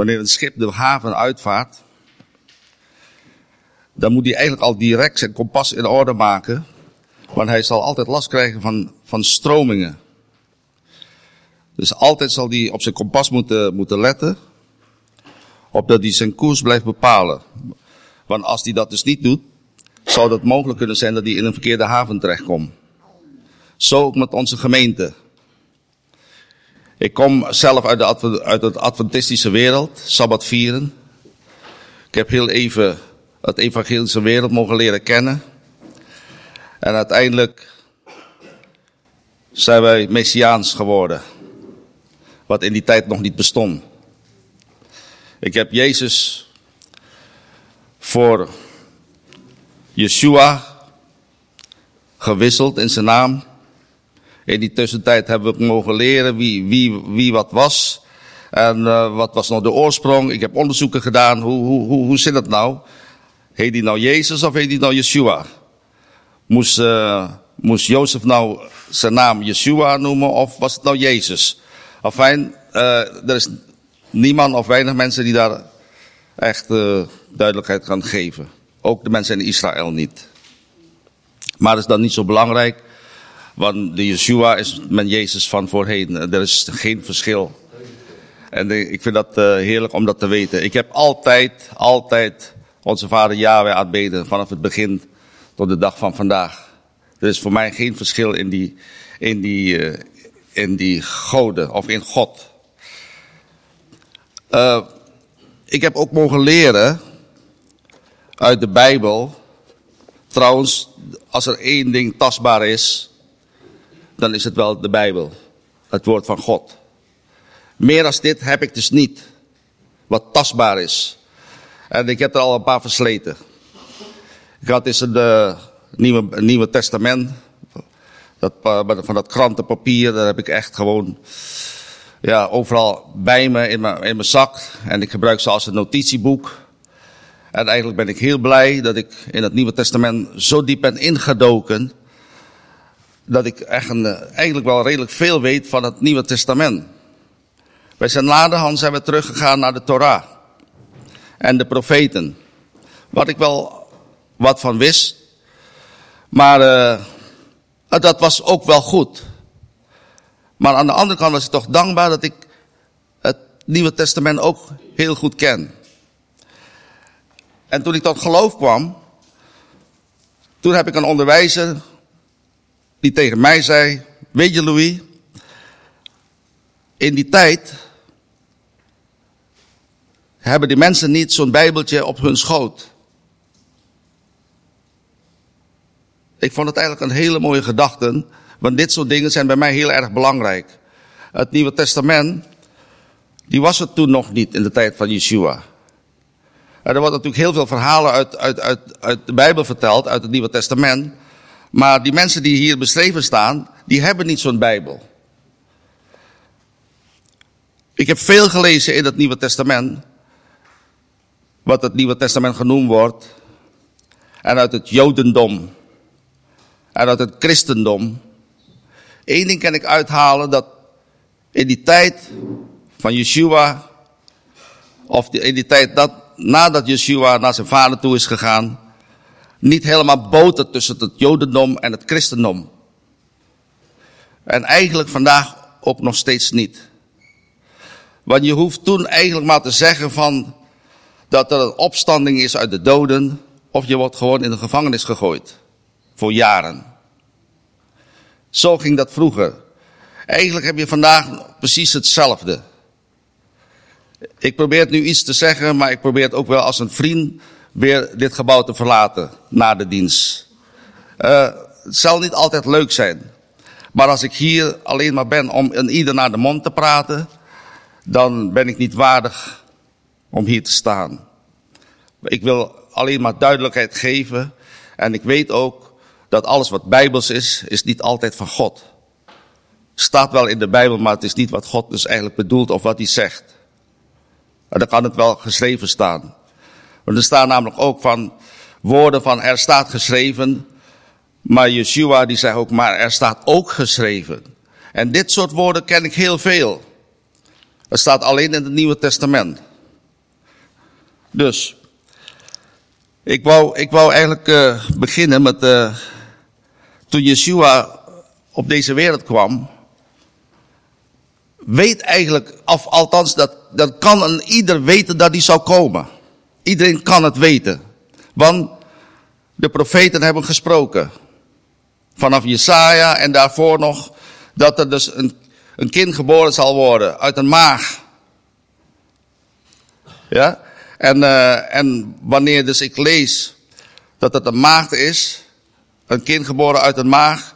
wanneer een schip de haven uitvaart, dan moet hij eigenlijk al direct zijn kompas in orde maken. Want hij zal altijd last krijgen van, van stromingen. Dus altijd zal hij op zijn kompas moeten, moeten letten. Opdat hij zijn koers blijft bepalen. Want als hij dat dus niet doet, zou dat mogelijk kunnen zijn dat hij in een verkeerde haven terechtkomt. Zo ook met onze gemeente. Ik kom zelf uit, de, uit het Adventistische wereld, Sabbat vieren. Ik heb heel even het evangelische wereld mogen leren kennen. En uiteindelijk zijn wij Messiaans geworden. Wat in die tijd nog niet bestond. Ik heb Jezus voor Yeshua gewisseld in zijn naam. In die tussentijd hebben we mogen leren wie, wie, wie wat was. En uh, wat was nou de oorsprong. Ik heb onderzoeken gedaan. Hoe, hoe, hoe, hoe zit het nou? Heet die nou Jezus of heet die nou Yeshua? Moest, uh, moest Jozef nou zijn naam Yeshua noemen of was het nou Jezus? Afijn, uh, er is niemand of weinig mensen die daar echt duidelijkheid gaan geven. Ook de mensen in Israël niet. Maar dat is dan niet zo belangrijk. Want de Yeshua is met Jezus van voorheen. Er is geen verschil. En ik vind dat uh, heerlijk om dat te weten. Ik heb altijd, altijd onze vader Yahweh aanbeden. Vanaf het begin tot de dag van vandaag. Er is voor mij geen verschil in die, in die, uh, in die goden of in God. Uh, ik heb ook mogen leren uit de Bijbel. Trouwens, als er één ding tastbaar is, dan is het wel de Bijbel. Het woord van God. Meer als dit heb ik dus niet. Wat tastbaar is. En ik heb er al een paar versleten. Ik had eens een uh, nieuwe, nieuwe testament. Dat, uh, van dat krantenpapier, daar heb ik echt gewoon ja, overal bij me in mijn, in mijn zak. En ik gebruik ze als een notitieboek. En eigenlijk ben ik heel blij dat ik in het Nieuwe Testament zo diep ben ingedoken. Dat ik een, eigenlijk wel redelijk veel weet van het Nieuwe Testament. Bij zijn naderhand zijn we teruggegaan naar de Torah. En de profeten. Wat ik wel wat van wist. Maar uh, dat was ook wel goed. Maar aan de andere kant was ik toch dankbaar dat ik het Nieuwe Testament ook heel goed ken. En toen ik tot geloof kwam, toen heb ik een onderwijzer die tegen mij zei, weet je Louis, in die tijd hebben die mensen niet zo'n bijbeltje op hun schoot. Ik vond het eigenlijk een hele mooie gedachte, want dit soort dingen zijn bij mij heel erg belangrijk. Het Nieuwe Testament, die was het toen nog niet in de tijd van Yeshua. Er wordt natuurlijk heel veel verhalen uit, uit, uit, uit de Bijbel verteld, uit het Nieuwe Testament. Maar die mensen die hier beschreven staan, die hebben niet zo'n Bijbel. Ik heb veel gelezen in het Nieuwe Testament. Wat het Nieuwe Testament genoemd wordt. En uit het Jodendom. En uit het Christendom. Eén ding kan ik uithalen, dat in die tijd van Yeshua, of in die tijd dat, nadat Yeshua naar zijn vader toe is gegaan, niet helemaal boter tussen het Jodendom en het Christendom. En eigenlijk vandaag ook nog steeds niet. Want je hoeft toen eigenlijk maar te zeggen van dat er een opstanding is uit de doden, of je wordt gewoon in de gevangenis gegooid. Voor jaren. Zo ging dat vroeger. Eigenlijk heb je vandaag precies hetzelfde. Ik probeer het nu iets te zeggen, maar ik probeer het ook wel als een vriend weer dit gebouw te verlaten na de dienst. Uh, het zal niet altijd leuk zijn. Maar als ik hier alleen maar ben om een ieder naar de mond te praten, dan ben ik niet waardig om hier te staan. Ik wil alleen maar duidelijkheid geven. En ik weet ook dat alles wat bijbels is, is niet altijd van God. Staat wel in de Bijbel, maar het is niet wat God dus eigenlijk bedoelt of wat hij zegt. En dan kan het wel geschreven staan. Er staan namelijk ook van woorden van er staat geschreven. Maar Yeshua die zegt ook, maar er staat ook geschreven. En dit soort woorden ken ik heel veel. Het staat alleen in het Nieuwe Testament. Dus, ik wou, ik wou eigenlijk uh, beginnen met, uh, toen Yeshua op deze wereld kwam, weet eigenlijk, of althans, dat, dat kan een ieder weten dat hij zou komen. Iedereen kan het weten. Want de profeten hebben gesproken. Vanaf Jesaja en daarvoor nog, dat er dus een, een kind geboren zal worden uit een maag. Ja? En, uh, en wanneer dus ik lees dat het een maagd is, een kind geboren uit een maag,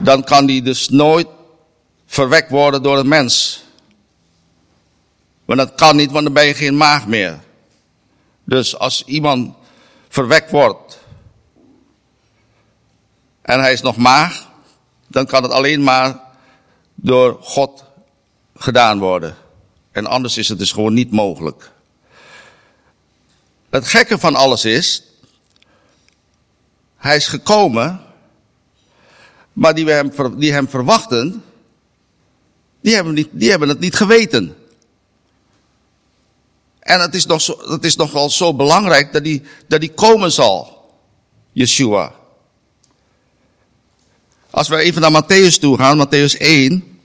dan kan die dus nooit verwekt worden door een mens. Want dat kan niet, want dan ben je geen maag meer. Dus als iemand verwekt wordt en hij is nog maag, dan kan het alleen maar door God gedaan worden. En anders is het dus gewoon niet mogelijk. Het gekke van alles is, hij is gekomen, maar die, hem, die hem verwachten, die hebben, niet, die hebben het niet geweten. En het is, nog zo, het is nog wel zo belangrijk dat die, dat die komen zal, Yeshua. Als we even naar Matthäus toe gaan, Matthäus 1.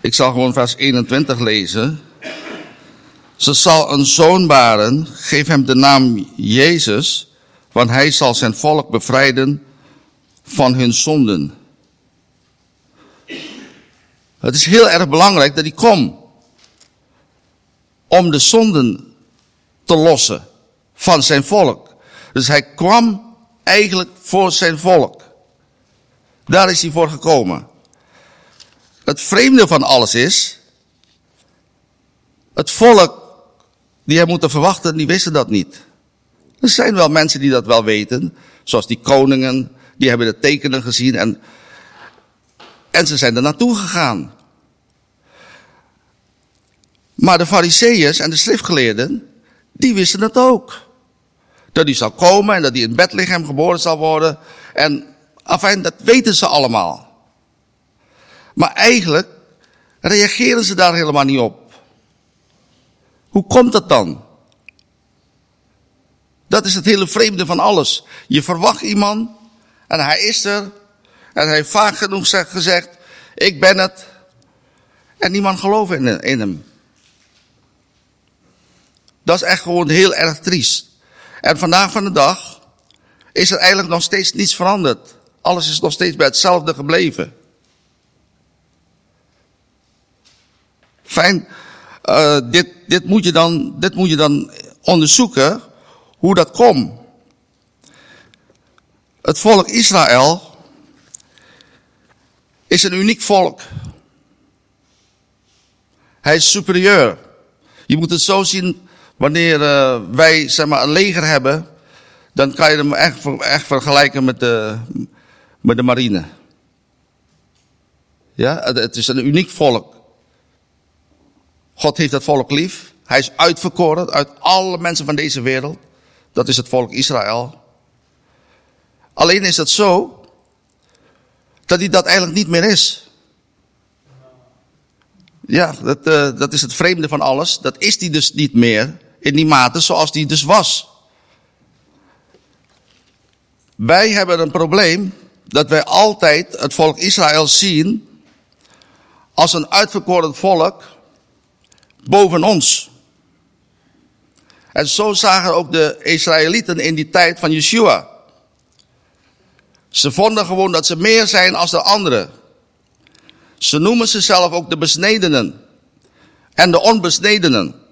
Ik zal gewoon vers 21 lezen. Ze zal een zoon baren, geef hem de naam Jezus, want hij zal zijn volk bevrijden van hun zonden. Het is heel erg belangrijk dat hij komt om de zonden te lossen van zijn volk. Dus hij kwam eigenlijk voor zijn volk. Daar is hij voor gekomen. Het vreemde van alles is, het volk die hij moeten verwachten, die wisten dat niet. Er zijn wel mensen die dat wel weten, zoals die koningen, die hebben de tekenen gezien en, en ze zijn er naartoe gegaan. Maar de fariseeërs en de schriftgeleerden, die wisten het ook. Dat hij zou komen en dat hij in Bethlehem geboren zal worden. En afijn, dat weten ze allemaal. Maar eigenlijk reageren ze daar helemaal niet op. Hoe komt dat dan? Dat is het hele vreemde van alles. Je verwacht iemand en hij is er. En hij heeft vaak genoeg gezegd, ik ben het. En niemand gelooft in hem. Dat is echt gewoon heel erg triest. En vandaag van de dag is er eigenlijk nog steeds niets veranderd. Alles is nog steeds bij hetzelfde gebleven. Fijn, uh, dit, dit, moet je dan, dit moet je dan onderzoeken hoe dat komt. Het volk Israël is een uniek volk. Hij is superieur. Je moet het zo zien, wanneer uh, wij zeg maar, een leger hebben, dan kan je hem echt, echt vergelijken met de, met de marine. Ja, het, is een uniek volk. God heeft dat volk lief. Hij is uitverkoren uit alle mensen van deze wereld. Dat is het volk Israël. Alleen is het zo dat hij dat eigenlijk niet meer is. Ja, dat, uh, dat is het vreemde van alles. Dat is hij dus niet meer in die mate zoals die dus was. Wij hebben een probleem dat wij altijd het volk Israël zien als een uitverkoren volk boven ons. En zo zagen ook de Israëlieten in die tijd van Yeshua. Ze vonden gewoon dat ze meer zijn als de anderen. Ze noemen zichzelf ook de besnedenen en de onbesnedenen.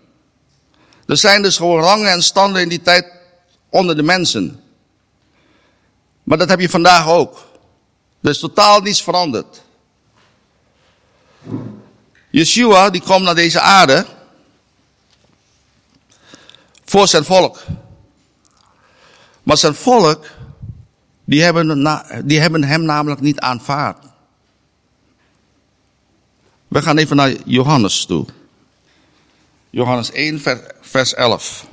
Er zijn dus gewoon rangen en standen in die tijd onder de mensen. Maar dat heb je vandaag ook. Er is totaal niets veranderd. Yeshua die komt naar deze aarde voor zijn volk. Maar zijn volk, die hebben, die hebben hem namelijk niet aanvaard. We gaan even naar Johannes toe. Johannes 1, vers 11.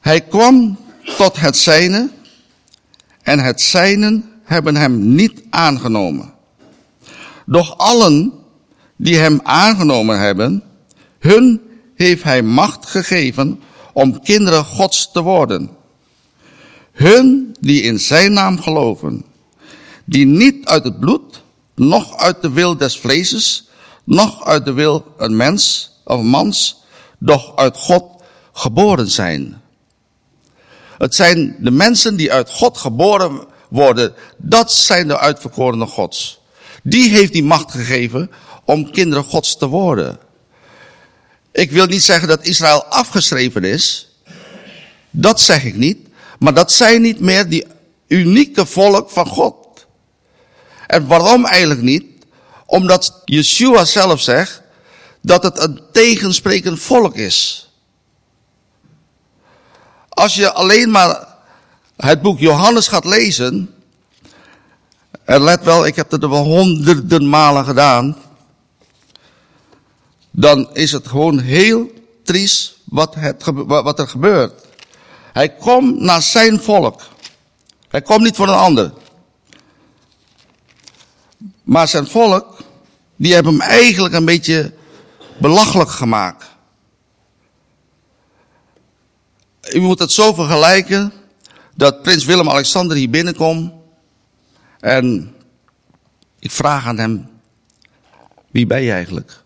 Hij kwam tot het zijne en het zijnen hebben hem niet aangenomen. Doch allen die hem aangenomen hebben, hun heeft hij macht gegeven om kinderen Gods te worden. Hun die in zijn naam geloven, die niet uit het bloed, noch uit de wil des vleeses, noch uit de wil een mens of mans, doch uit God geboren zijn. Het zijn de mensen die uit God geboren worden, dat zijn de uitverkorenen Gods. Die heeft die macht gegeven om kinderen Gods te worden. Ik wil niet zeggen dat Israël afgeschreven is. Dat zeg ik niet. Maar dat zijn niet meer die unieke volk van God. En waarom eigenlijk niet? Omdat Yeshua zelf zegt dat het een tegensprekend volk is. Als je alleen maar het boek Johannes gaat lezen, en let wel, ik heb het er wel honderden malen gedaan, dan is het gewoon heel triest wat, het, wat er gebeurt. Hij komt naar zijn volk. Hij komt niet voor een ander. Maar zijn volk, die hebben hem eigenlijk een beetje belachelijk gemaakt. U moet het zo vergelijken dat prins Willem-Alexander hier binnenkomt en ik vraag aan hem, wie ben je eigenlijk?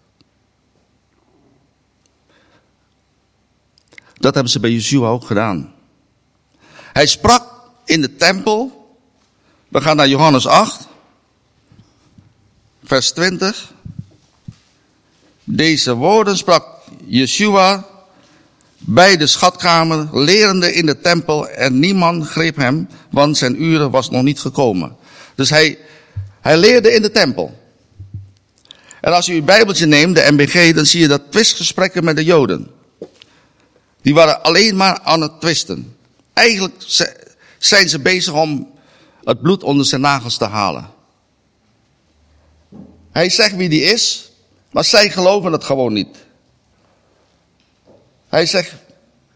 Dat hebben ze bij Yeshua ook gedaan. Hij sprak in de tempel. We gaan naar Johannes 8, vers 20. Deze woorden sprak Yeshua bij de schatkamer, lerende in de tempel en niemand greep hem, want zijn uren was nog niet gekomen. Dus hij, hij leerde in de tempel. En als u uw bijbeltje neemt, de MBG, dan zie je dat twistgesprekken met de joden. Die waren alleen maar aan het twisten. Eigenlijk zijn ze bezig om het bloed onder zijn nagels te halen. Hij zegt wie die is, maar zij geloven het gewoon niet. Hij zegt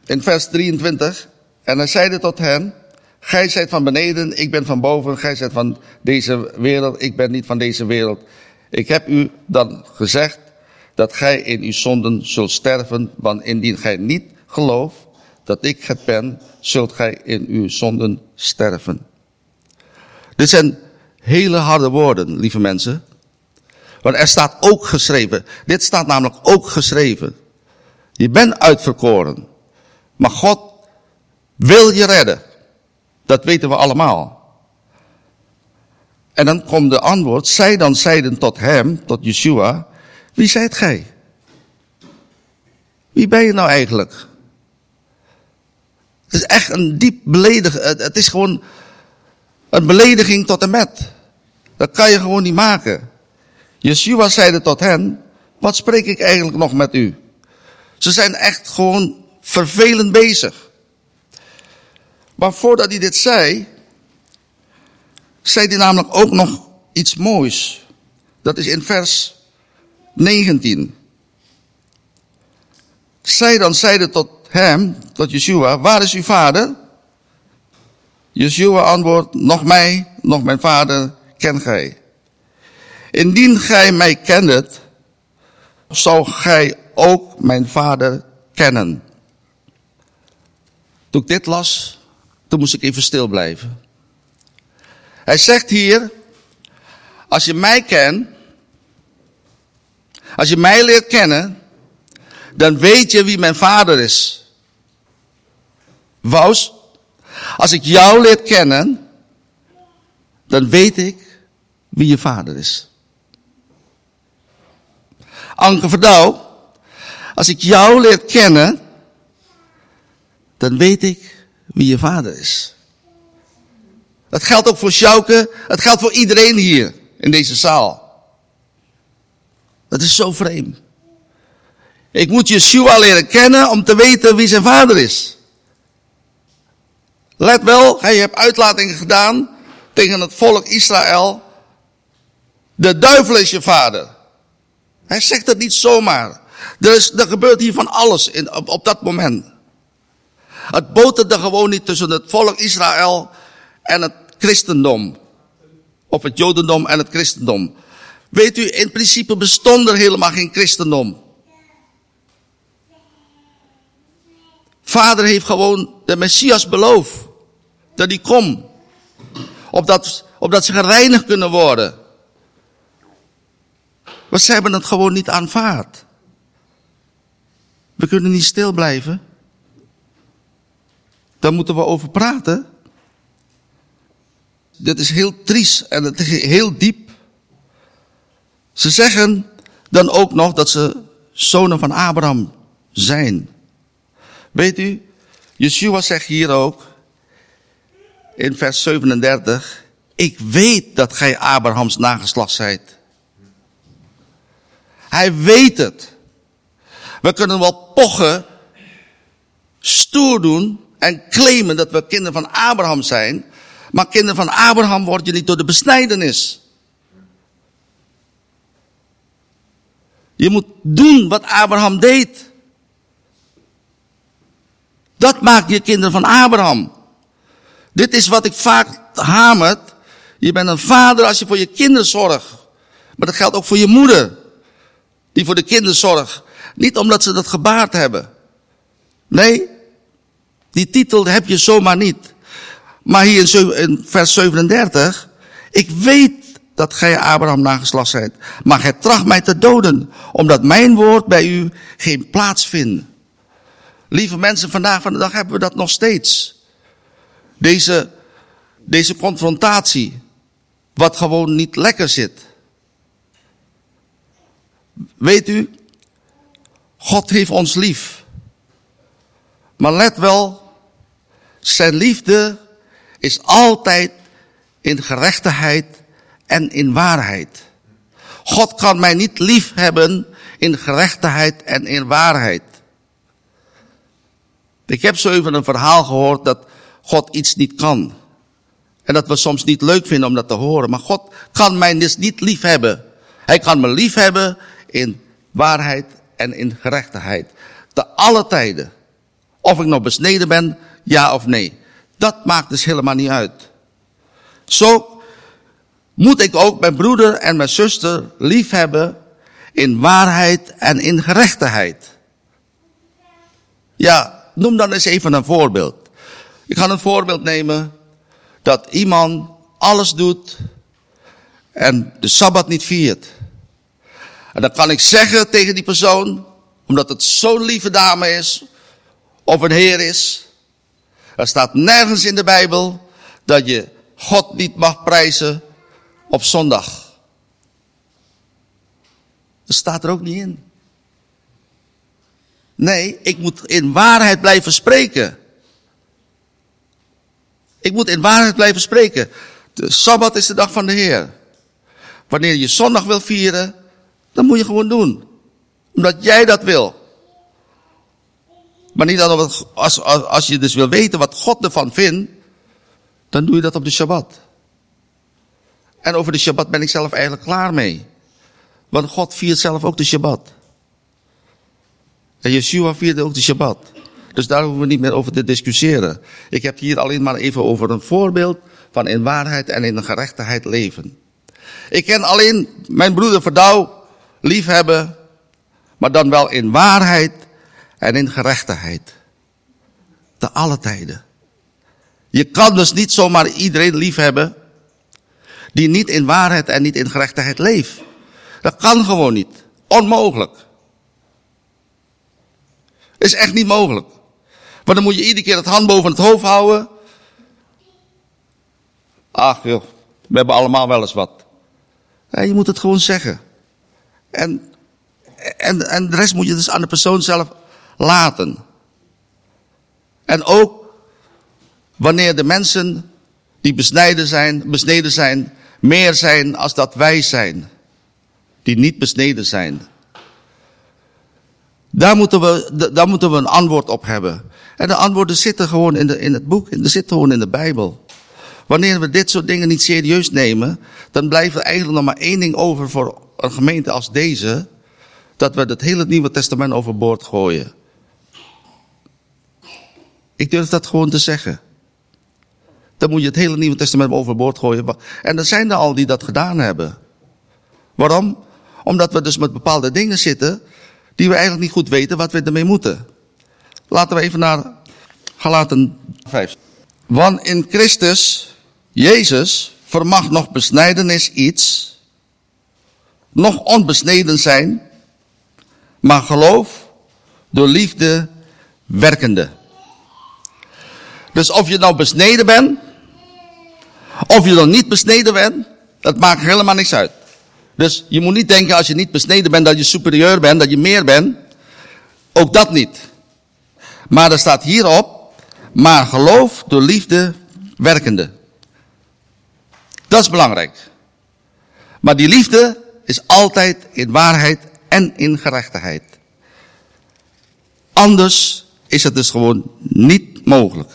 in vers 23, en hij zeide tot hen, gij zijt van beneden, ik ben van boven, gij zijt van deze wereld, ik ben niet van deze wereld. Ik heb u dan gezegd dat gij in uw zonden zult sterven, want indien gij niet gelooft dat ik het ben, zult gij in uw zonden sterven. Dit zijn hele harde woorden, lieve mensen. Want er staat ook geschreven, dit staat namelijk ook geschreven. Je bent uitverkoren. Maar God wil je redden. Dat weten we allemaal. En dan komt de antwoord, zij dan zeiden tot hem, tot Yeshua, wie zijt gij? Wie ben je nou eigenlijk? Het is echt een diep belediging. Het is gewoon een belediging tot en met. Dat kan je gewoon niet maken. Yeshua zeide tot hen, wat spreek ik eigenlijk nog met u? Ze zijn echt gewoon vervelend bezig. Maar voordat hij dit zei, zei hij namelijk ook nog iets moois. Dat is in vers 19. Zij dan zeiden tot hem, tot Yeshua, waar is uw vader? Yeshua antwoordt, nog mij, nog mijn vader ken gij. Indien gij mij kendet, zou gij ook mijn vader kennen. Toen ik dit las, toen moest ik even stil blijven. Hij zegt hier, als je mij kent, als je mij leert kennen, dan weet je wie mijn vader is. Wous, als ik jou leer kennen, dan weet ik wie je vader is. Anke Verdouw, als ik jou leer kennen, dan weet ik wie je vader is. Dat geldt ook voor Sjouke, het geldt voor iedereen hier in deze zaal. Dat is zo vreemd. Ik moet Yeshua leren kennen om te weten wie zijn vader is. Let wel, hij hebt uitlatingen gedaan tegen het volk Israël. De duivel is je vader. Hij zegt het niet zomaar. Er, is, er gebeurt hier van alles in, op, op dat moment. Het boterde gewoon niet tussen het volk Israël en het christendom. Of het jodendom en het christendom. Weet u, in principe bestond er helemaal geen christendom. Vader heeft gewoon de Messias beloofd. Dat die komt. Opdat, opdat ze gereinigd kunnen worden. Maar ze hebben het gewoon niet aanvaard. We kunnen niet stil blijven. Daar moeten we over praten. Dit is heel triest en het is heel diep. Ze zeggen dan ook nog dat ze zonen van Abraham zijn. Weet u, Yeshua zegt hier ook in vers 37, ik weet dat gij Abrahams nageslacht zijt. Hij weet het. We kunnen wel pochen, stoer doen en claimen dat we kinderen van Abraham zijn. Maar kinderen van Abraham word je niet door de besnijdenis. Je moet doen wat Abraham deed. Dat maakt je kinderen van Abraham. Dit is wat ik vaak hamert. Je bent een vader als je voor je kinderen zorgt. Maar dat geldt ook voor je moeder. Die voor de kinderen zorgt. Niet omdat ze dat gebaard hebben. Nee, die titel heb je zomaar niet. Maar hier in vers 37. Ik weet dat gij Abraham nageslacht zijt. Maar gij tracht mij te doden. Omdat mijn woord bij u geen plaats vindt. Lieve mensen, vandaag van de dag hebben we dat nog steeds. Deze, deze confrontatie. Wat gewoon niet lekker zit. Weet u, God heeft ons lief. Maar let wel, zijn liefde is altijd in gerechtigheid en in waarheid. God kan mij niet lief hebben in gerechtigheid en in waarheid. Ik heb zo even een verhaal gehoord dat God iets niet kan. En dat we soms niet leuk vinden om dat te horen. Maar God kan mij dus niet lief hebben. Hij kan me lief hebben in waarheid en in gerechtigheid. Te alle tijden. Of ik nog besneden ben, ja of nee. Dat maakt dus helemaal niet uit. Zo moet ik ook mijn broeder en mijn zuster lief hebben in waarheid en in gerechtigheid. Ja, noem dan eens even een voorbeeld. Ik ga een voorbeeld nemen dat iemand alles doet en de Sabbat niet viert. En dan kan ik zeggen tegen die persoon, omdat het zo'n lieve dame is, of een heer is. Er staat nergens in de Bijbel dat je God niet mag prijzen op zondag. Dat staat er ook niet in. Nee, ik moet in waarheid blijven spreken. Ik moet in waarheid blijven spreken. De Sabbat is de dag van de Heer. Wanneer je zondag wil vieren, dan moet je gewoon doen. Omdat jij dat wil. Maar niet dan als, als, als je dus wil weten wat God ervan vindt, dan doe je dat op de Shabbat. En over de Shabbat ben ik zelf eigenlijk klaar mee. Want God viert zelf ook de Shabbat. En Yeshua vierde ook de Shabbat. Dus daar hoeven we niet meer over te discussiëren. Ik heb hier alleen maar even over een voorbeeld van in waarheid en in gerechtigheid leven. Ik ken alleen mijn broeder Verdouw liefhebben, maar dan wel in waarheid en in gerechtigheid. Te alle tijden. Je kan dus niet zomaar iedereen liefhebben die niet in waarheid en niet in gerechtigheid leeft. Dat kan gewoon niet. Onmogelijk. Is echt niet mogelijk. Want dan moet je iedere keer het hand boven het hoofd houden. Ach joh, we hebben allemaal wel eens wat. Je moet het gewoon zeggen. En, en, en de rest moet je dus aan de persoon zelf laten. En ook wanneer de mensen die besneden zijn, besneden zijn, meer zijn als dat wij zijn. Die niet besneden zijn. Daar moeten we, daar moeten we een antwoord op hebben. En de antwoorden zitten gewoon in, de, in het boek, er zitten gewoon in de Bijbel. Wanneer we dit soort dingen niet serieus nemen, dan blijft er eigenlijk nog maar één ding over voor een gemeente als deze. Dat we het hele Nieuwe Testament overboord gooien. Ik durf dat gewoon te zeggen. Dan moet je het hele Nieuwe Testament overboord gooien. En er zijn er al die dat gedaan hebben. Waarom? Omdat we dus met bepaalde dingen zitten die we eigenlijk niet goed weten wat we ermee moeten. Laten we even naar Galaten 5. Want in Christus, Jezus, vermag nog besnijdenis iets, nog onbesneden zijn, maar geloof door liefde werkende. Dus of je nou besneden bent, of je dan niet besneden bent, dat maakt helemaal niks uit. Dus je moet niet denken als je niet besneden bent dat je superieur bent, dat je meer bent. Ook dat niet. Maar er staat hierop, maar geloof door liefde werkende. Dat is belangrijk. Maar die liefde is altijd in waarheid en in gerechtigheid. Anders is het dus gewoon niet mogelijk.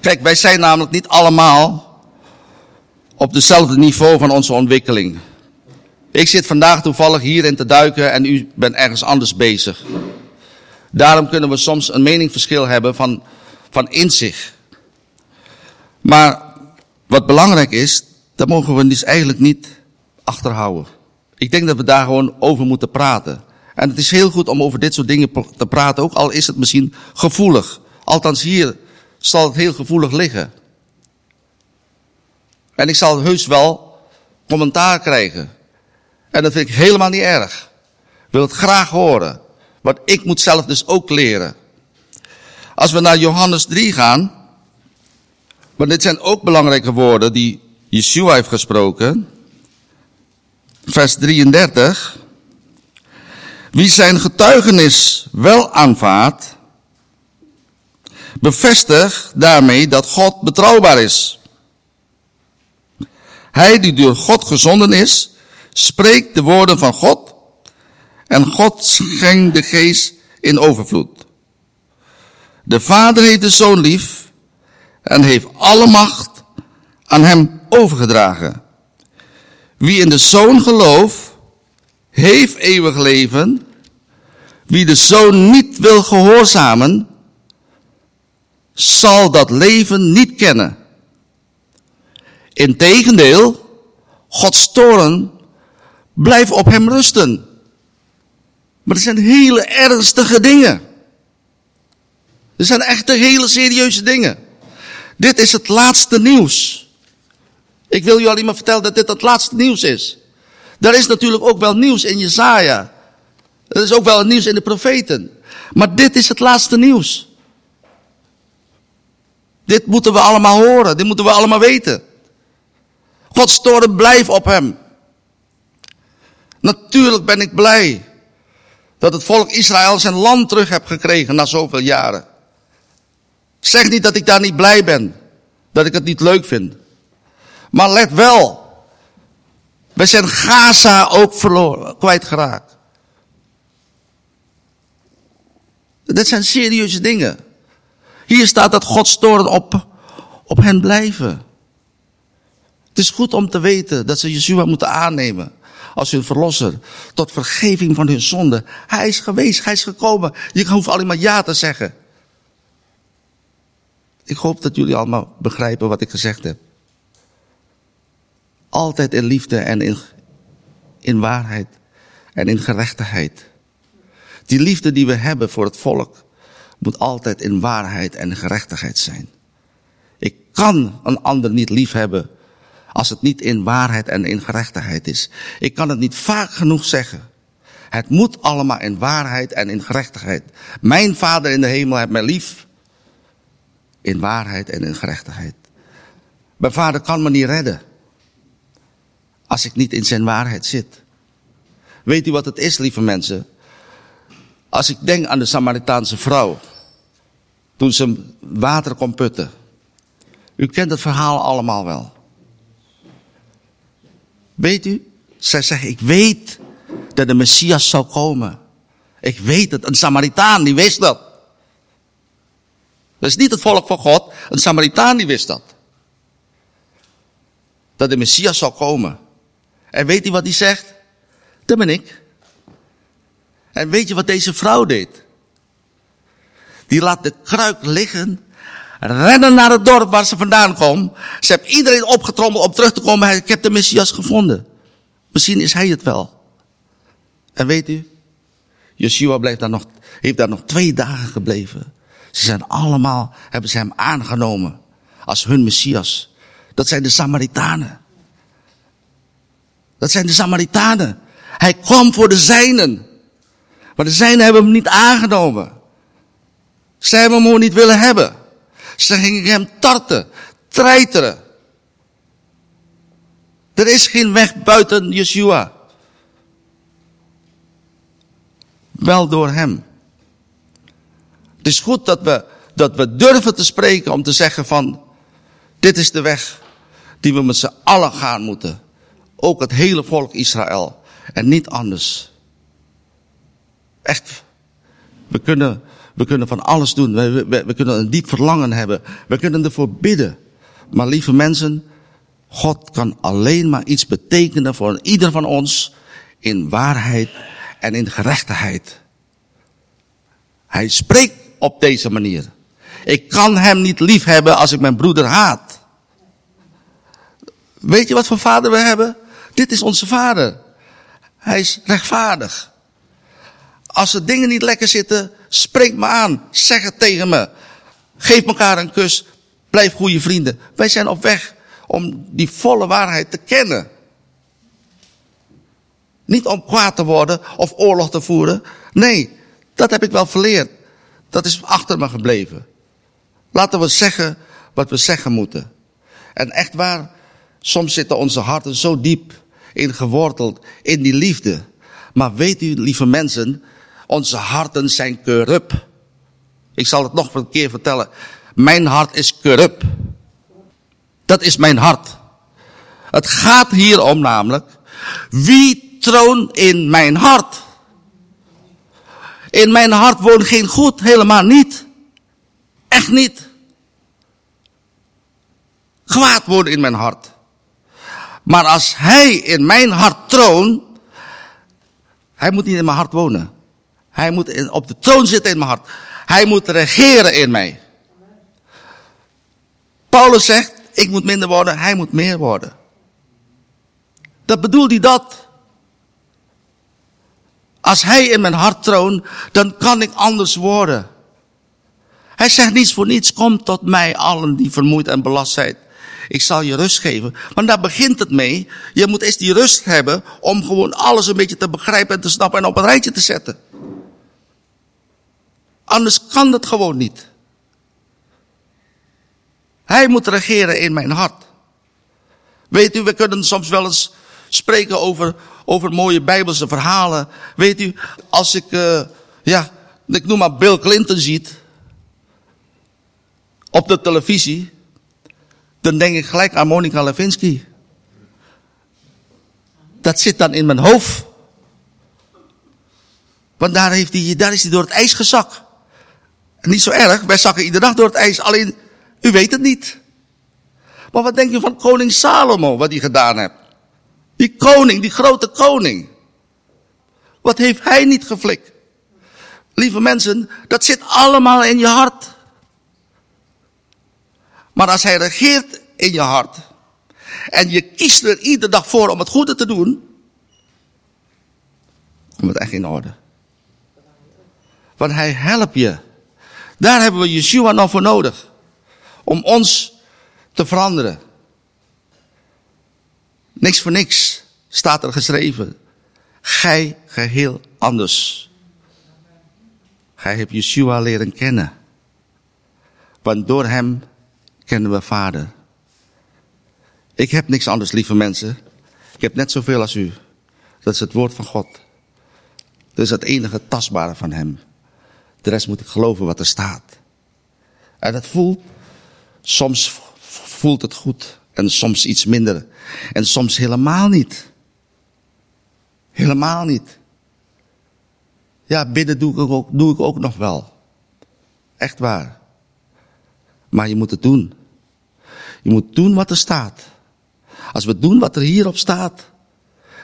Kijk, wij zijn namelijk niet allemaal op dezelfde niveau van onze ontwikkeling. Ik zit vandaag toevallig hierin te duiken en u bent ergens anders bezig. Daarom kunnen we soms een meningverschil hebben van, van inzicht. Maar wat belangrijk is, dat mogen we dus eigenlijk niet achterhouden. Ik denk dat we daar gewoon over moeten praten. En het is heel goed om over dit soort dingen te praten, ook al is het misschien gevoelig. Althans hier zal het heel gevoelig liggen. En ik zal heus wel commentaar krijgen. En dat vind ik helemaal niet erg. Ik wil het graag horen. Want ik moet zelf dus ook leren. Als we naar Johannes 3 gaan. Want dit zijn ook belangrijke woorden die Yeshua heeft gesproken. Vers 33. Wie zijn getuigenis wel aanvaardt, bevestigt daarmee dat God betrouwbaar is. Hij die door God gezonden is, spreekt de woorden van God en God schenkt de geest in overvloed. De vader heeft de zoon lief en heeft alle macht aan hem overgedragen. Wie in de zoon gelooft, heeft eeuwig leven. Wie de zoon niet wil gehoorzamen, zal dat leven niet kennen. Integendeel, Gods toren blijft op hem rusten. Maar het zijn hele ernstige dingen. Er zijn echt hele serieuze dingen. Dit is het laatste nieuws. Ik wil u alleen maar vertellen dat dit het laatste nieuws is. Er is natuurlijk ook wel nieuws in Jezaja. Er is ook wel nieuws in de profeten. Maar dit is het laatste nieuws. Dit moeten we allemaal horen. Dit moeten we allemaal weten. Gods toren blijft op hem. Natuurlijk ben ik blij dat het volk Israël zijn land terug heeft gekregen na zoveel jaren. Zeg niet dat ik daar niet blij ben. Dat ik het niet leuk vind. Maar let wel. We zijn Gaza ook verloren, kwijtgeraakt. Dit zijn serieuze dingen. Hier staat dat Gods toren op, op hen blijven. Het is goed om te weten dat ze Yeshua moeten aannemen als hun verlosser. Tot vergeving van hun zonde. Hij is geweest, hij is gekomen. Je hoeft alleen maar ja te zeggen. Ik hoop dat jullie allemaal begrijpen wat ik gezegd heb. Altijd in liefde en in, in waarheid en in gerechtigheid. Die liefde die we hebben voor het volk moet altijd in waarheid en gerechtigheid zijn. Ik kan een ander niet lief hebben als het niet in waarheid en in gerechtigheid is. Ik kan het niet vaak genoeg zeggen. Het moet allemaal in waarheid en in gerechtigheid. Mijn Vader in de hemel heeft mij lief. In waarheid en in gerechtigheid. Mijn vader kan me niet redden. Als ik niet in zijn waarheid zit. Weet u wat het is, lieve mensen? Als ik denk aan de Samaritaanse vrouw. Toen ze water kon putten. U kent het verhaal allemaal wel. Weet u? Zij zegt, ik weet dat de Messias zou komen. Ik weet het. Een Samaritaan, die wist dat. Dat is niet het volk van God. Een Samaritaan, die wist dat. Dat de Messias zou komen. En weet u wat hij zegt? Dat ben ik. En weet je wat deze vrouw deed? Die laat de kruik liggen, rennen naar het dorp waar ze vandaan kwam. Ze heeft iedereen opgetrommeld om terug te komen. Ik heb de Messias gevonden. Misschien is hij het wel. En weet u, Yeshua blijft daar nog, heeft daar nog twee dagen gebleven. Ze zijn allemaal, hebben ze hem aangenomen als hun Messias. Dat zijn de Samaritanen. Dat zijn de Samaritanen. Hij kwam voor de zijnen. Maar de zijnen hebben hem niet aangenomen. Ze hebben hem gewoon niet willen hebben. Ze gingen hem tarten, treiteren. Er is geen weg buiten Yeshua. Wel door hem. Het is goed dat we, dat we durven te spreken om te zeggen van, dit is de weg die we met z'n allen gaan moeten. Ook het hele volk Israël. En niet anders. Echt. We kunnen, we kunnen van alles doen. We, we, we kunnen een diep verlangen hebben. We kunnen ervoor bidden. Maar lieve mensen, God kan alleen maar iets betekenen voor ieder van ons in waarheid en in gerechtigheid. Hij spreekt op deze manier. Ik kan hem niet lief hebben als ik mijn broeder haat. Weet je wat voor vader we hebben? Dit is onze vader. Hij is rechtvaardig. Als er dingen niet lekker zitten, spreek me aan. Zeg het tegen me. Geef elkaar een kus. Blijf goede vrienden. Wij zijn op weg om die volle waarheid te kennen. Niet om kwaad te worden of oorlog te voeren. Nee, dat heb ik wel verleerd. Dat is achter me gebleven. Laten we zeggen wat we zeggen moeten. En echt waar, soms zitten onze harten zo diep in geworteld in die liefde. Maar weet u, lieve mensen, onze harten zijn corrupt. Ik zal het nog een keer vertellen. Mijn hart is corrupt. Dat is mijn hart. Het gaat hier om namelijk, wie troont in mijn hart? In mijn hart woont geen goed, helemaal niet. Echt niet. Kwaad woont in mijn hart. Maar als hij in mijn hart troont, hij moet niet in mijn hart wonen. Hij moet op de troon zitten in mijn hart. Hij moet regeren in mij. Paulus zegt, ik moet minder worden, hij moet meer worden. Dat bedoelt hij dat. Als hij in mijn hart troont, dan kan ik anders worden. Hij zegt niets voor niets, kom tot mij allen die vermoeid en belast zijn. Ik zal je rust geven. Maar daar begint het mee. Je moet eerst die rust hebben om gewoon alles een beetje te begrijpen en te snappen en op een rijtje te zetten. Anders kan dat gewoon niet. Hij moet regeren in mijn hart. Weet u, we kunnen soms wel eens spreken over, over mooie bijbelse verhalen. Weet u, als ik, uh, ja, ik noem maar Bill Clinton ziet. Op de televisie. Dan denk ik gelijk aan Monica Lewinsky. Dat zit dan in mijn hoofd. Want daar, heeft hij, daar is hij door het ijs gezakt. niet zo erg, wij zakken iedere dag door het ijs. Alleen u weet het niet. Maar wat denk je van koning Salomo, wat hij gedaan heeft? Die koning, die grote koning. Wat heeft hij niet geflikt? Lieve mensen, dat zit allemaal in je hart. Maar als hij regeert in je hart. En je kiest er iedere dag voor om het goede te doen. Komt het echt in orde. Want hij helpt je. Daar hebben we Yeshua nog voor nodig om ons te veranderen. Niks voor niks staat er geschreven. Gij geheel anders. Gij hebt Yeshua leren kennen. Want door hem kennen we Vader. Ik heb niks anders, lieve mensen. Ik heb net zoveel als u. Dat is het woord van God. Dat is het enige tastbare van hem. De rest moet ik geloven wat er staat. En dat voelt Soms voelt het goed en soms iets minder. En soms helemaal niet. Helemaal niet. Ja, bidden doe ik ook, doe ik ook nog wel. Echt waar. Maar je moet het doen. Je moet doen wat er staat. Als we doen wat er hierop staat,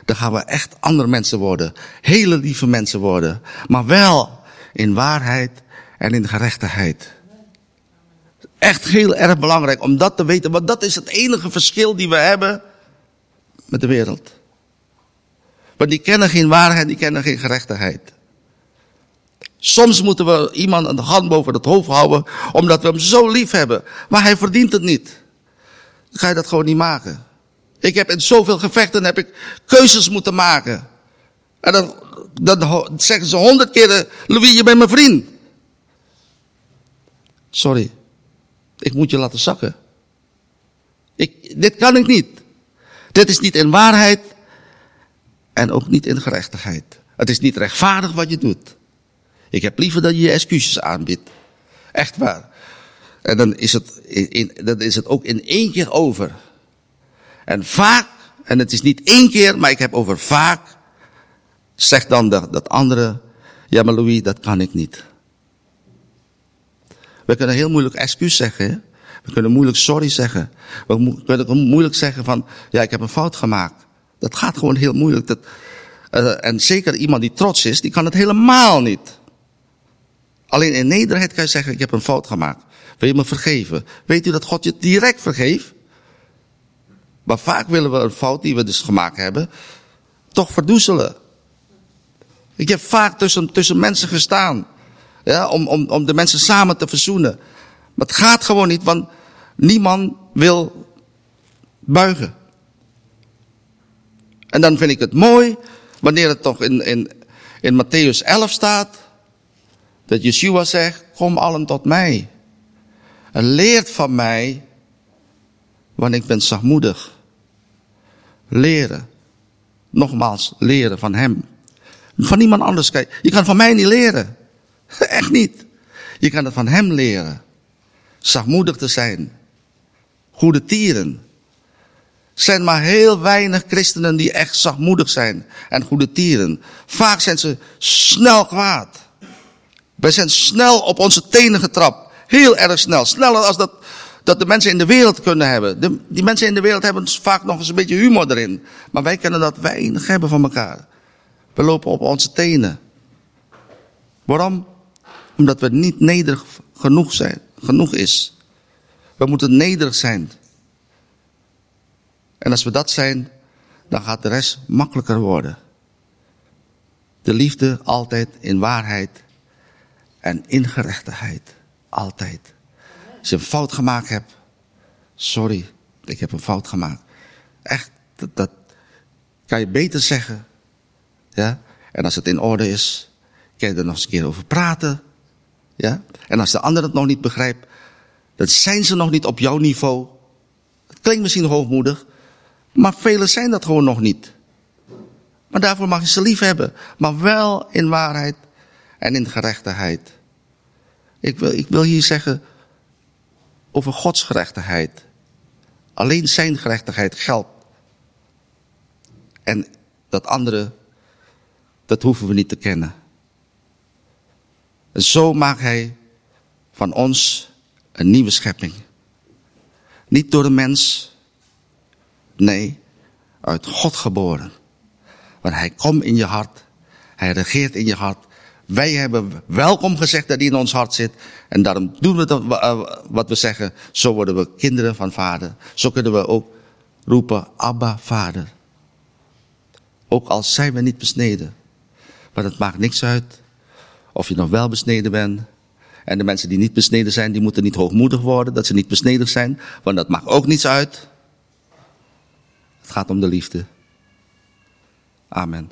dan gaan we echt andere mensen worden. Hele lieve mensen worden. Maar wel in waarheid en in gerechtigheid. Echt heel erg belangrijk om dat te weten, want dat is het enige verschil die we hebben met de wereld. Want die kennen geen waarheid, die kennen geen gerechtigheid. Soms moeten we iemand een hand boven het hoofd houden, omdat we hem zo lief hebben. Maar hij verdient het niet. Dan ga je dat gewoon niet maken. Ik heb in zoveel gevechten heb ik keuzes moeten maken. En dan, zeggen ze honderd keer, Louis, je bent mijn vriend. Sorry, ik moet je laten zakken. Ik, dit kan ik niet. Dit is niet in waarheid en ook niet in gerechtigheid. Het is niet rechtvaardig wat je doet. Ik heb liever dat je je excuses aanbiedt. Echt waar. En dan is het, in, dan is het ook in één keer over. En vaak, en het is niet één keer, maar ik heb over vaak, zegt dan dat, dat andere, ja maar Louis, dat kan ik niet. We kunnen heel moeilijk excuus zeggen. We kunnen moeilijk sorry zeggen. We kunnen moeilijk zeggen van, ja ik heb een fout gemaakt. Dat gaat gewoon heel moeilijk. Dat, uh, en zeker iemand die trots is, die kan het helemaal niet. Alleen in nederigheid kan je zeggen, ik heb een fout gemaakt. Wil je me vergeven? Weet u dat God je direct vergeeft? Maar vaak willen we een fout die we dus gemaakt hebben, toch verdoezelen. Ik heb vaak tussen, tussen mensen gestaan. Ja, om, om, om de mensen samen te verzoenen. Maar het gaat gewoon niet, want niemand wil buigen. En dan vind ik het mooi, wanneer het toch in, in, in Matthäus 11 staat, dat Yeshua zegt, kom allen tot mij. En leert van mij, want ik ben zachtmoedig. Leren. Nogmaals, leren van hem. Van niemand anders. Kijk, je kan van mij niet leren. Echt niet. Je kan het van hem leren. Zachtmoedig te zijn. Goede tieren. Er zijn maar heel weinig christenen die echt zachtmoedig zijn. En goede tieren. Vaak zijn ze snel kwaad. Wij zijn snel op onze tenen getrapt. Heel erg snel. Sneller als dat, dat de mensen in de wereld kunnen hebben. De, die mensen in de wereld hebben vaak nog eens een beetje humor erin. Maar wij kunnen dat weinig hebben van elkaar. We lopen op onze tenen. Waarom? Omdat we niet nederig genoeg zijn. Genoeg is. We moeten nederig zijn. En als we dat zijn, dan gaat de rest makkelijker worden. De liefde altijd in waarheid en in gerechtigheid. Altijd. Als je een fout gemaakt hebt, sorry, ik heb een fout gemaakt. Echt, dat, kan je beter zeggen. Ja? En als het in orde is, kan je er nog eens een keer over praten. Ja? En als de ander het nog niet begrijpt, dan zijn ze nog niet op jouw niveau. Het klinkt misschien hoogmoedig, maar velen zijn dat gewoon nog niet. Maar daarvoor mag je ze lief hebben, maar wel in waarheid en in gerechtigheid. Ik wil, ik wil hier zeggen over Gods gerechtigheid. Alleen zijn gerechtigheid geldt. En dat andere, dat hoeven we niet te kennen. En zo maakt hij van ons een nieuwe schepping. Niet door de mens, nee, uit God geboren. Want hij komt in je hart, hij regeert in je hart wij hebben welkom gezegd dat hij in ons hart zit. En daarom doen we eh, wat we zeggen. Zo worden we kinderen van vader. Zo kunnen we ook roepen, Abba, vader. Ook al zijn we niet besneden. Maar het maakt niks uit of je nog wel besneden bent. En de mensen die niet besneden zijn, die moeten niet hoogmoedig worden dat ze niet besneden zijn. Want dat maakt ook niets uit. Het gaat om de liefde. Amen.